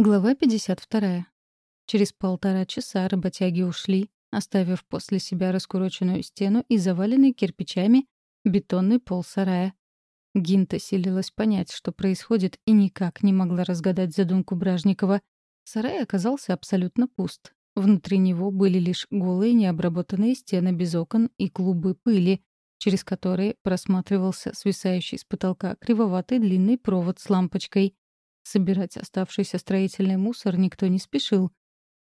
Глава 52. Через полтора часа работяги ушли, оставив после себя раскуроченную стену и заваленный кирпичами бетонный пол сарая. Гинта силилась понять, что происходит, и никак не могла разгадать задумку Бражникова. Сарай оказался абсолютно пуст. Внутри него были лишь голые необработанные стены без окон и клубы пыли, через которые просматривался свисающий с потолка кривоватый длинный провод с лампочкой — Собирать оставшийся строительный мусор никто не спешил.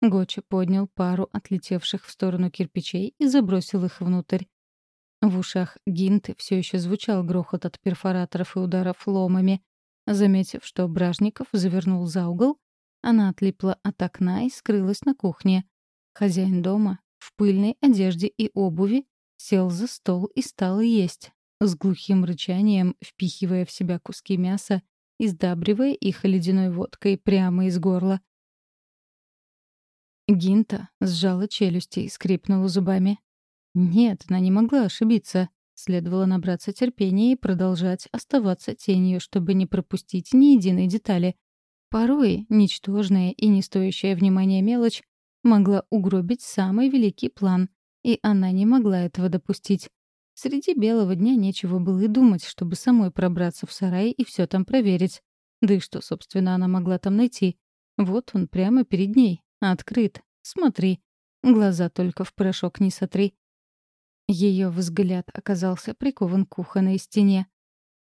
Гоча поднял пару отлетевших в сторону кирпичей и забросил их внутрь. В ушах Гинты все еще звучал грохот от перфораторов и ударов ломами. Заметив, что Бражников завернул за угол, она отлипла от окна и скрылась на кухне. Хозяин дома, в пыльной одежде и обуви, сел за стол и стал есть, с глухим рычанием впихивая в себя куски мяса и сдабривая их ледяной водкой прямо из горла. Гинта сжала челюсти и скрипнула зубами. Нет, она не могла ошибиться. Следовало набраться терпения и продолжать оставаться тенью, чтобы не пропустить ни единой детали. Порой ничтожная и не стоящая внимания мелочь могла угробить самый великий план, и она не могла этого допустить. Среди белого дня нечего было и думать, чтобы самой пробраться в сарай и все там проверить. Да и что, собственно, она могла там найти? Вот он прямо перед ней, открыт. Смотри. Глаза только в порошок не сотри. Ее взгляд оказался прикован к кухонной стене.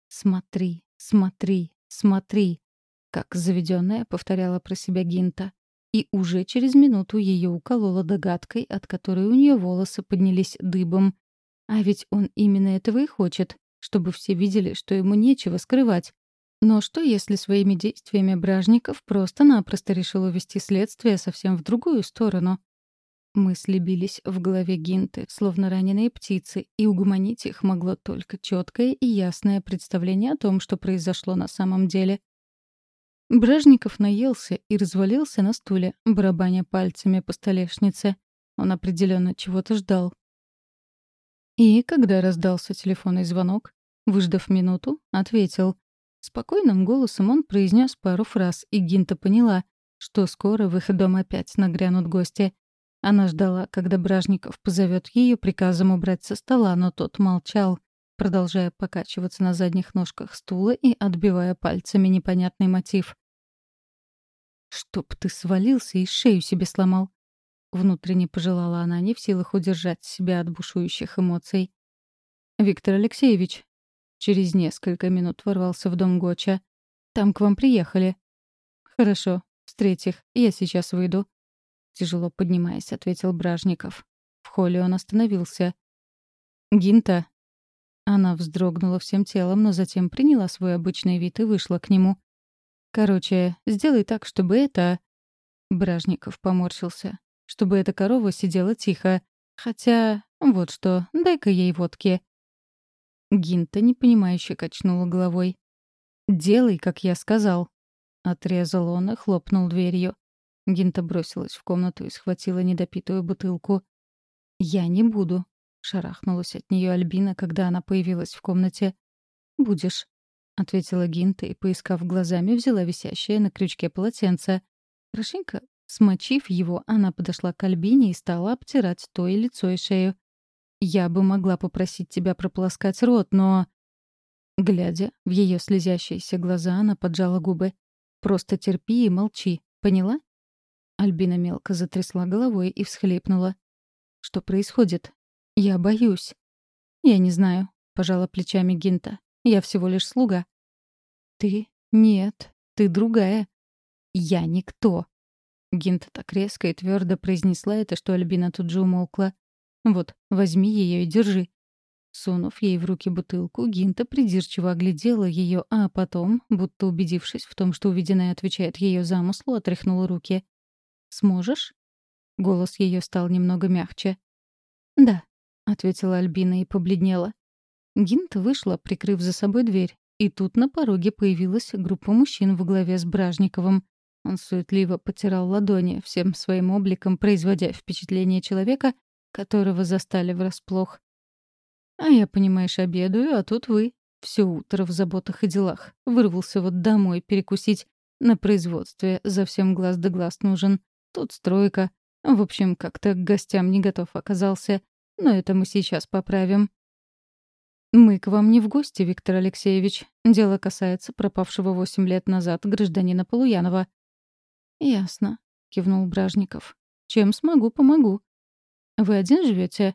«Смотри, смотри, смотри», — как заведенная повторяла про себя Гинта. И уже через минуту ее уколола догадкой, от которой у нее волосы поднялись дыбом. А ведь он именно этого и хочет, чтобы все видели, что ему нечего скрывать. Но что, если своими действиями Бражников просто-напросто решил увести следствие совсем в другую сторону? Мысли бились в голове Гинты, словно раненые птицы, и угомонить их могло только четкое и ясное представление о том, что произошло на самом деле. Бражников наелся и развалился на стуле, барабаня пальцами по столешнице. Он определенно чего-то ждал, и когда раздался телефонный звонок, выждав минуту, ответил. Спокойным голосом он произнес пару фраз, и Гинта поняла, что скоро в их дом опять нагрянут гости. Она ждала, когда Бражников позовет ее приказом убрать со стола, но тот молчал, продолжая покачиваться на задних ножках стула и отбивая пальцами непонятный мотив. «Чтоб ты свалился и шею себе сломал», Внутренне пожелала она, не в силах удержать себя от бушующих эмоций. «Виктор Алексеевич». Через несколько минут ворвался в дом Гоча. «Там к вам приехали». «Хорошо. Встреть их. Я сейчас выйду». Тяжело поднимаясь, ответил Бражников. В холле он остановился. «Гинта». Она вздрогнула всем телом, но затем приняла свой обычный вид и вышла к нему. «Короче, сделай так, чтобы это...» Бражников поморщился чтобы эта корова сидела тихо. Хотя, вот что, дай-ка ей водки. Гинта непонимающе качнула головой. «Делай, как я сказал», — отрезал он и хлопнул дверью. Гинта бросилась в комнату и схватила недопитую бутылку. «Я не буду», — шарахнулась от нее Альбина, когда она появилась в комнате. «Будешь», — ответила Гинта и, поискав глазами, взяла висящее на крючке полотенце. Хорошенько Смочив его, она подошла к Альбине и стала обтирать то и лицо и шею. «Я бы могла попросить тебя прополоскать рот, но...» Глядя в ее слезящиеся глаза, она поджала губы. «Просто терпи и молчи, поняла?» Альбина мелко затрясла головой и всхлипнула. «Что происходит? Я боюсь». «Я не знаю», — пожала плечами Гинта. «Я всего лишь слуга». «Ты? Нет, ты другая». «Я никто», Гинта так резко и твердо произнесла это, что Альбина тут же умолкла. «Вот, возьми ее и держи». Сунув ей в руки бутылку, Гинта придирчиво оглядела ее, а потом, будто убедившись в том, что увиденное отвечает ее замыслу, отряхнула руки. «Сможешь?» Голос ее стал немного мягче. «Да», — ответила Альбина и побледнела. Гинта вышла, прикрыв за собой дверь, и тут на пороге появилась группа мужчин во главе с Бражниковым. Он суетливо потирал ладони, всем своим обликом производя впечатление человека, которого застали врасплох. «А я, понимаешь, обедаю, а тут вы. Все утро в заботах и делах. Вырвался вот домой перекусить. На производстве за всем глаз да глаз нужен. Тут стройка. В общем, как-то к гостям не готов оказался. Но это мы сейчас поправим. «Мы к вам не в гости, Виктор Алексеевич. Дело касается пропавшего восемь лет назад гражданина Полуянова». «Ясно», — кивнул Бражников. «Чем смогу, помогу». «Вы один живете?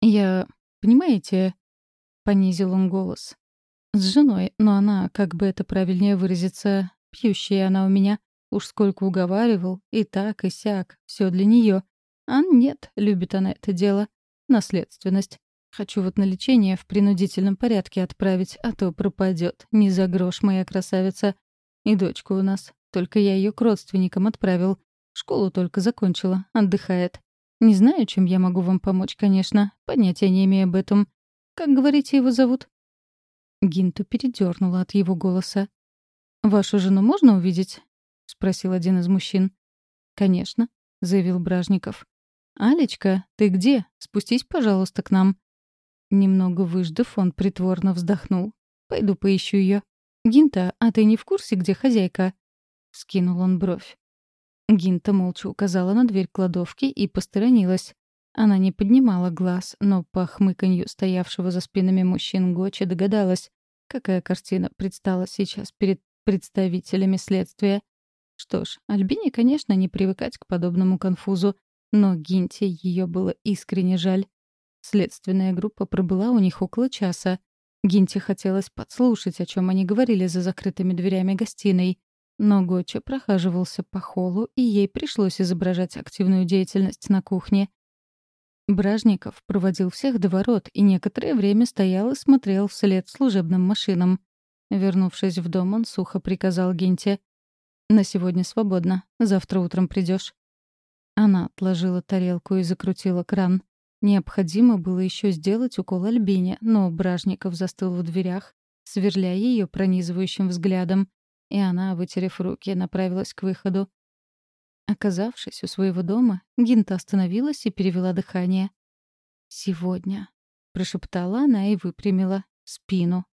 «Я... понимаете...» — понизил он голос. «С женой, но она, как бы это правильнее выразиться, пьющая она у меня. Уж сколько уговаривал, и так, и сяк, все для нее. А нет, любит она это дело. Наследственность. Хочу вот на лечение в принудительном порядке отправить, а то пропадет. Не за грош моя красавица. И дочка у нас. Только я ее к родственникам отправил. Школу только закончила. Отдыхает. Не знаю, чем я могу вам помочь, конечно. Понятия не имею об этом. Как, говорите, его зовут?» Гинту передернула от его голоса. «Вашу жену можно увидеть?» — спросил один из мужчин. «Конечно», — заявил Бражников. «Алечка, ты где? Спустись, пожалуйста, к нам». Немного выждав, он притворно вздохнул. «Пойду поищу ее. Гинта, а ты не в курсе, где хозяйка?» Скинул он бровь. Гинта молча указала на дверь кладовки и посторонилась. Она не поднимала глаз, но по хмыканью стоявшего за спинами мужчин Гочи догадалась, какая картина предстала сейчас перед представителями следствия. Что ж, Альбине, конечно, не привыкать к подобному конфузу, но Гинте ее было искренне жаль. Следственная группа пробыла у них около часа. Гинте хотелось подслушать, о чем они говорили за закрытыми дверями гостиной. Но Гоча прохаживался по холлу, и ей пришлось изображать активную деятельность на кухне. Бражников проводил всех до ворот и некоторое время стоял и смотрел вслед служебным машинам. Вернувшись в дом, он сухо приказал Гинте. «На сегодня свободно. Завтра утром придешь. Она отложила тарелку и закрутила кран. Необходимо было еще сделать укол Альбине, но Бражников застыл в дверях, сверляя ее пронизывающим взглядом, и она, вытерев руки, направилась к выходу. Оказавшись у своего дома, Гинта остановилась и перевела дыхание. «Сегодня», — прошептала она и выпрямила спину.